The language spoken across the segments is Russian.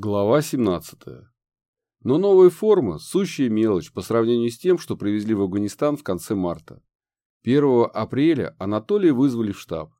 Глава 17. Но новая форма – сущая мелочь по сравнению с тем, что привезли в Афганистан в конце марта. 1 апреля Анатолия вызвали в штаб.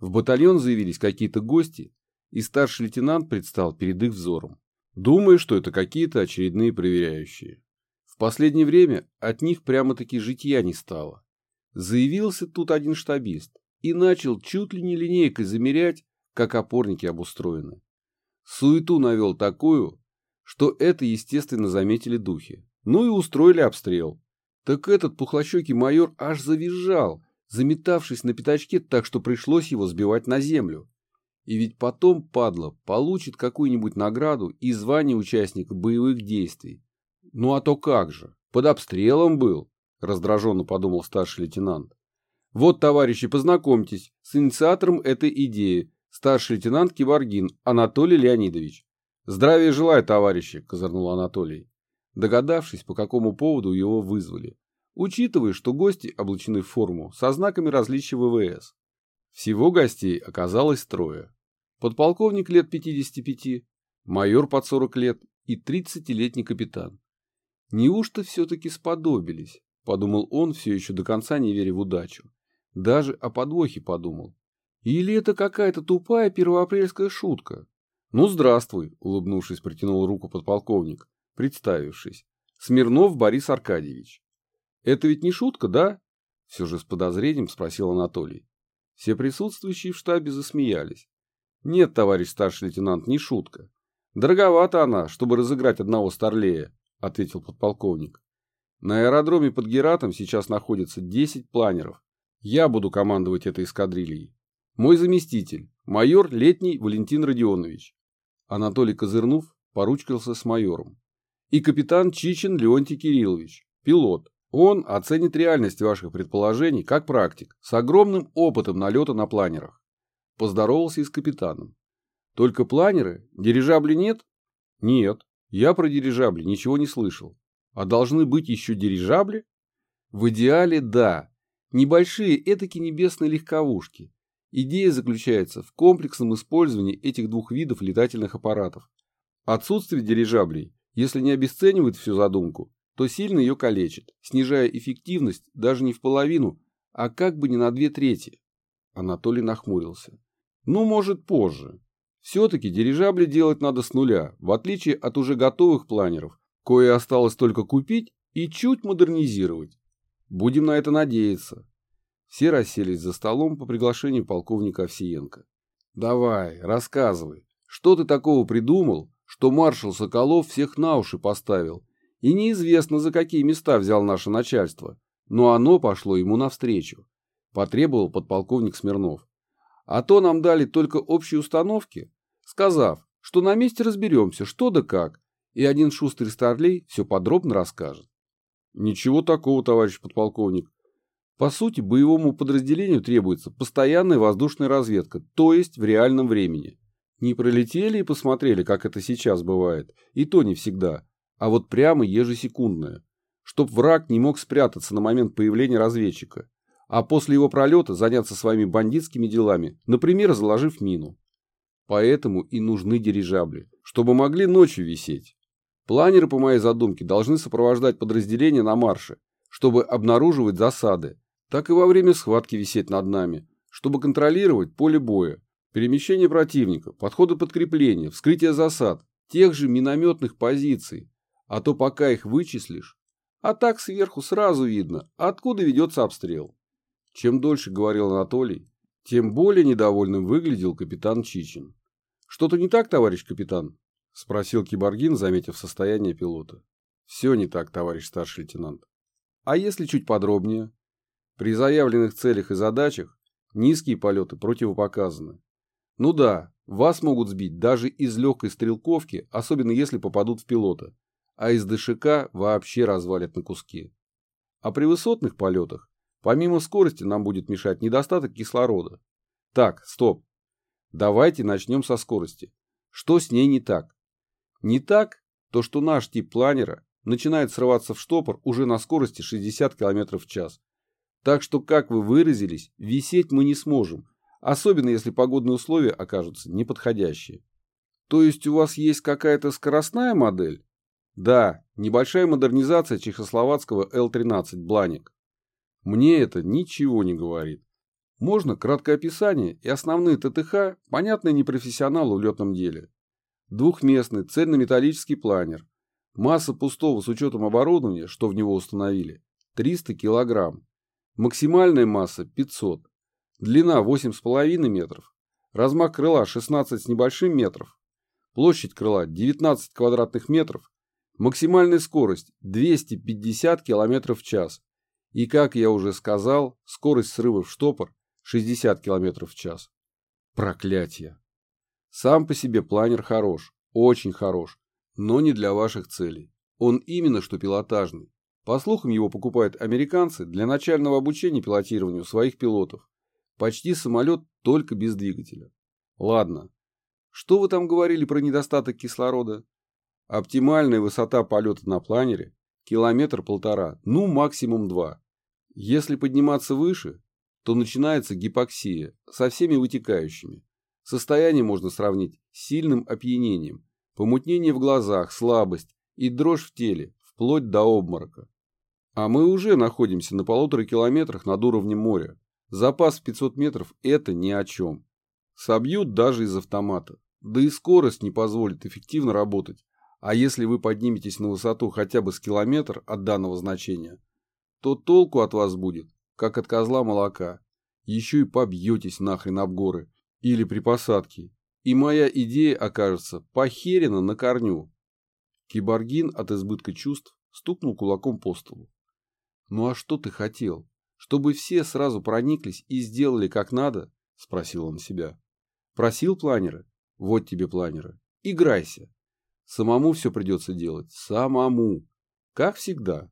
В батальон заявились какие-то гости, и старший лейтенант предстал перед их взором, думая, что это какие-то очередные проверяющие. В последнее время от них прямо-таки житья не стало. Заявился тут один штабист и начал чуть ли не линейкой замерять, как опорники обустроены. Суету навел такую, что это, естественно, заметили духи. Ну и устроили обстрел. Так этот пухлощекий майор аж завизжал, заметавшись на пятачке так, что пришлось его сбивать на землю. И ведь потом, падла, получит какую-нибудь награду и звание участника боевых действий. Ну а то как же, под обстрелом был, раздраженно подумал старший лейтенант. Вот, товарищи, познакомьтесь с инициатором этой идеи, Старший лейтенант Киборгин Анатолий Леонидович. Здравия желаю, товарищи, козырнул Анатолий, догадавшись, по какому поводу его вызвали, учитывая, что гости облачены в форму со знаками различия ВВС. Всего гостей оказалось трое. Подполковник лет 55, майор под 40 лет и 30-летний капитан. Неужто все-таки сподобились, подумал он, все еще до конца не веря в удачу. Даже о подвохе подумал. Или это какая-то тупая первоапрельская шутка? Ну, здравствуй, улыбнувшись, протянул руку подполковник, представившись. Смирнов Борис Аркадьевич. Это ведь не шутка, да? Все же с подозрением спросил Анатолий. Все присутствующие в штабе засмеялись. Нет, товарищ старший лейтенант, не шутка. Дороговато она, чтобы разыграть одного старлея, ответил подполковник. На аэродроме под Гератом сейчас находится 10 планеров. Я буду командовать этой эскадрильей. Мой заместитель, майор Летний Валентин Родионович. Анатолий Козырнов поручкался с майором. И капитан Чичин Леонтий Кириллович, пилот. Он оценит реальность ваших предположений как практик, с огромным опытом налета на планерах. Поздоровался и с капитаном. Только планеры? Дирижабли нет? Нет, я про дирижабли ничего не слышал. А должны быть еще дирижабли? В идеале да. Небольшие этаки небесные легковушки, Идея заключается в комплексном использовании этих двух видов летательных аппаратов. Отсутствие дирижаблей, если не обесценивает всю задумку, то сильно ее калечит, снижая эффективность даже не в половину, а как бы не на две трети. Анатолий нахмурился. Ну, может, позже. Все-таки дирижабли делать надо с нуля, в отличие от уже готовых планеров, кое осталось только купить и чуть модернизировать. Будем на это надеяться. Все расселись за столом по приглашению полковника Овсиенко. «Давай, рассказывай, что ты такого придумал, что маршал Соколов всех на уши поставил, и неизвестно, за какие места взял наше начальство, но оно пошло ему навстречу», – потребовал подполковник Смирнов. «А то нам дали только общие установки, сказав, что на месте разберемся, что да как, и один шустрый старлей все подробно расскажет». «Ничего такого, товарищ подполковник», по сути, боевому подразделению требуется постоянная воздушная разведка, то есть в реальном времени. Не пролетели и посмотрели, как это сейчас бывает, и то не всегда, а вот прямо ежесекундное, чтоб враг не мог спрятаться на момент появления разведчика, а после его пролета заняться своими бандитскими делами, например, заложив мину. Поэтому и нужны дирижабли, чтобы могли ночью висеть. Планеры, по моей задумке, должны сопровождать подразделения на марше, чтобы обнаруживать засады, так и во время схватки висеть над нами, чтобы контролировать поле боя, перемещение противника, подходы подкрепления, вскрытие засад, тех же минометных позиций, а то пока их вычислишь, а так сверху сразу видно, откуда ведется обстрел. Чем дольше говорил Анатолий, тем более недовольным выглядел капитан Чичин. «Что-то не так, товарищ капитан?» – спросил Киборгин, заметив состояние пилота. «Все не так, товарищ старший лейтенант. А если чуть подробнее?» При заявленных целях и задачах низкие полеты противопоказаны. Ну да, вас могут сбить даже из легкой стрелковки, особенно если попадут в пилота, а из ДШК вообще развалят на куски. А при высотных полетах, помимо скорости, нам будет мешать недостаток кислорода. Так, стоп. Давайте начнем со скорости. Что с ней не так? Не так, то что наш тип планера начинает срываться в штопор уже на скорости 60 км в час. Так что, как вы выразились, висеть мы не сможем, особенно если погодные условия окажутся неподходящие. То есть у вас есть какая-то скоростная модель? Да, небольшая модернизация чехословацкого Л-13 Бланик. Мне это ничего не говорит. Можно краткое описание и основные ТТХ, понятные непрофессионалу в летном деле. Двухместный цельнометаллический планер. Масса пустого с учетом оборудования, что в него установили, 300 килограмм. Максимальная масса 500. Длина 8,5 метров. Размах крыла 16 с небольшим метров. Площадь крыла 19 квадратных метров. Максимальная скорость 250 км в час. И, как я уже сказал, скорость срыва в штопор 60 км в час. Проклятие. Сам по себе планер хорош, очень хорош, но не для ваших целей. Он именно что пилотажный. По слухам, его покупают американцы для начального обучения пилотированию своих пилотов. Почти самолет, только без двигателя. Ладно. Что вы там говорили про недостаток кислорода? Оптимальная высота полета на планере – километр-полтора, ну максимум два. Если подниматься выше, то начинается гипоксия со всеми вытекающими. Состояние можно сравнить с сильным опьянением, помутнение в глазах, слабость и дрожь в теле, вплоть до обморока. А мы уже находимся на полутора километрах над уровнем моря. Запас в 500 метров – это ни о чем. Собьют даже из автомата. Да и скорость не позволит эффективно работать. А если вы подниметесь на высоту хотя бы с километр от данного значения, то толку от вас будет, как от козла молока. Еще и побьетесь нахрен об горы или при посадке. И моя идея окажется похерена на корню. Киборгин от избытка чувств стукнул кулаком по столу. «Ну а что ты хотел? Чтобы все сразу прониклись и сделали как надо?» – спросил он себя. «Просил планеры? Вот тебе планеры. Играйся. Самому все придется делать. Самому. Как всегда.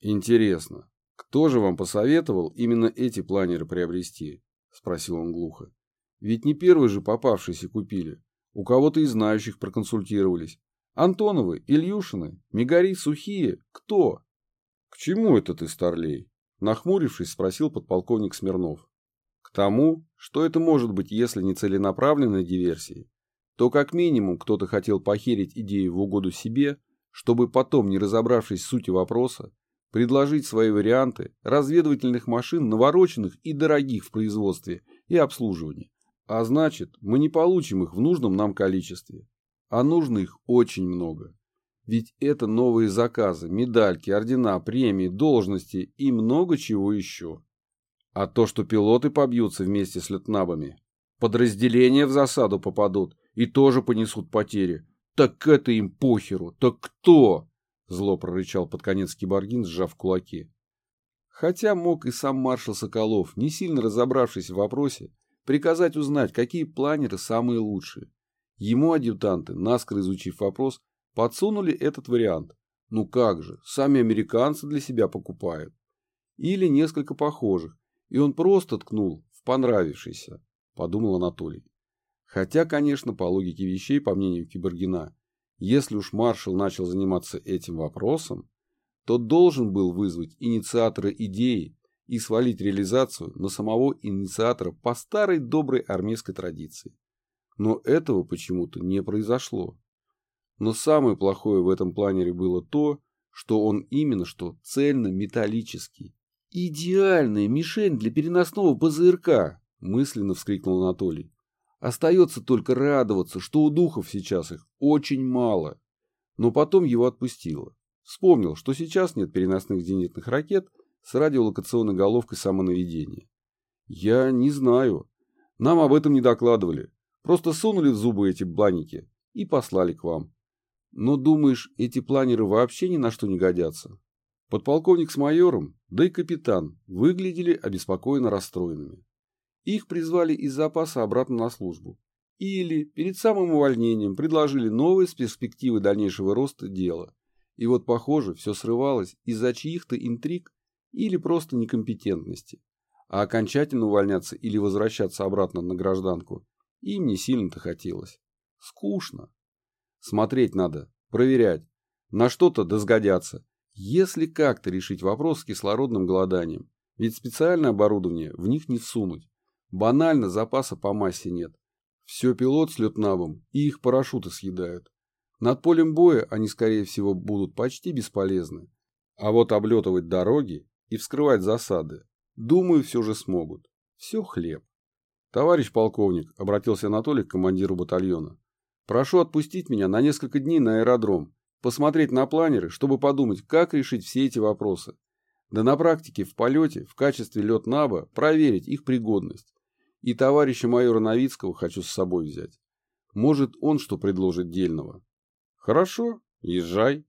Интересно, кто же вам посоветовал именно эти планеры приобрести?» – спросил он глухо. «Ведь не первые же попавшиеся купили. У кого-то из знающих проконсультировались. Антоновы, Ильюшины, Мегари, Сухие. Кто?» «К чему это ты, Старлей?» Нахмурившись, спросил подполковник Смирнов. «К тому, что это может быть, если не целенаправленной диверсией, то как минимум кто-то хотел похерить идею в угоду себе, чтобы потом, не разобравшись в сути вопроса, предложить свои варианты разведывательных машин, навороченных и дорогих в производстве и обслуживании. А значит, мы не получим их в нужном нам количестве. А нужно их очень много. Ведь это новые заказы, медальки, ордена, премии, должности и много чего еще. А то, что пилоты побьются вместе с летнабами, подразделения в засаду попадут и тоже понесут потери, так это им похеру, так кто? Зло прорычал под конец киборгин, сжав кулаки. Хотя мог и сам маршал Соколов, не сильно разобравшись в вопросе, приказать узнать, какие планеры самые лучшие. Ему адъютанты, наскоро изучив вопрос, Подсунули этот вариант. Ну как же, сами американцы для себя покупают. Или несколько похожих, и он просто ткнул в понравившийся, подумал Анатолий. Хотя, конечно, по логике вещей, по мнению Кибергина, если уж маршал начал заниматься этим вопросом, то должен был вызвать инициатора идеи и свалить реализацию на самого инициатора по старой доброй армейской традиции. Но этого почему-то не произошло. Но самое плохое в этом планере было то, что он именно что цельно-металлический. «Идеальная мишень для переносного ПЗРК!» – мысленно вскрикнул Анатолий. «Остается только радоваться, что у духов сейчас их очень мало». Но потом его отпустило. Вспомнил, что сейчас нет переносных зенитных ракет с радиолокационной головкой самонаведения. «Я не знаю. Нам об этом не докладывали. Просто сунули в зубы эти бланики и послали к вам. Но думаешь, эти планеры вообще ни на что не годятся? Подполковник с майором, да и капитан выглядели обеспокоенно расстроенными. Их призвали из запаса обратно на службу. Или перед самым увольнением предложили новые с перспективой дальнейшего роста дела. И вот, похоже, все срывалось из-за чьих-то интриг или просто некомпетентности. А окончательно увольняться или возвращаться обратно на гражданку им не сильно-то хотелось. Скучно. Смотреть надо, проверять. На что-то досгодятся. Если как-то решить вопрос с кислородным голоданием, ведь специальное оборудование в них не всунуть. Банально запаса по массе нет. Все пилот с летнабом и их парашюты съедают. Над полем боя они, скорее всего, будут почти бесполезны. А вот облетывать дороги и вскрывать засады, думаю, все же смогут. Все хлеб. Товарищ полковник, обратился Анатолий к командиру батальона, прошу отпустить меня на несколько дней на аэродром, посмотреть на планеры, чтобы подумать, как решить все эти вопросы. Да на практике в полете в качестве летнаба проверить их пригодность. И товарища майора Новицкого хочу с собой взять. Может, он что предложит дельного. Хорошо, езжай.